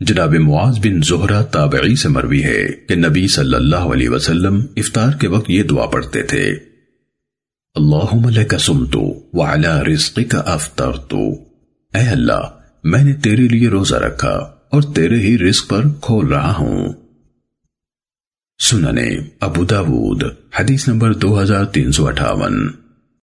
جناب معاذ بن زہرہ تابعی سے مروی ہے کہ نبی صلی اللہ علیہ وسلم افطار کے وقت یہ دعا پڑھتے تھے، اللہم لکا سمتو وعلا رزقک افطرتو اے اللہ، میں نے تیرے لیے روزہ رکھا اور تیرے ہی رزق پر کھول رہا ہوں۔ سننے ابو داود، حدیث نمبر دو ہزار تین سو اٹھاون۔